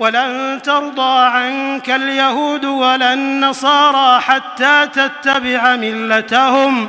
ولن ترضى عنك اليهود ولا النصارى حتى تتبع ملتهم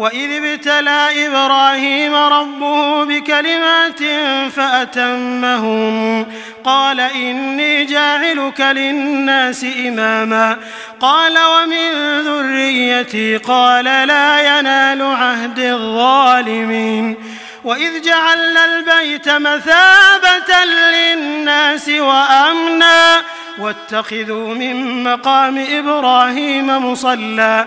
وإذ ابتلى إبراهيم ربه بكلمات فأتمهم قال إني جاعلك للناس إماما قال ومن ذريتي قال لا ينال عهد الظالمين وإذ جعلنا البيت مثابة للناس وأمنا واتخذوا من مقام إبراهيم مصلى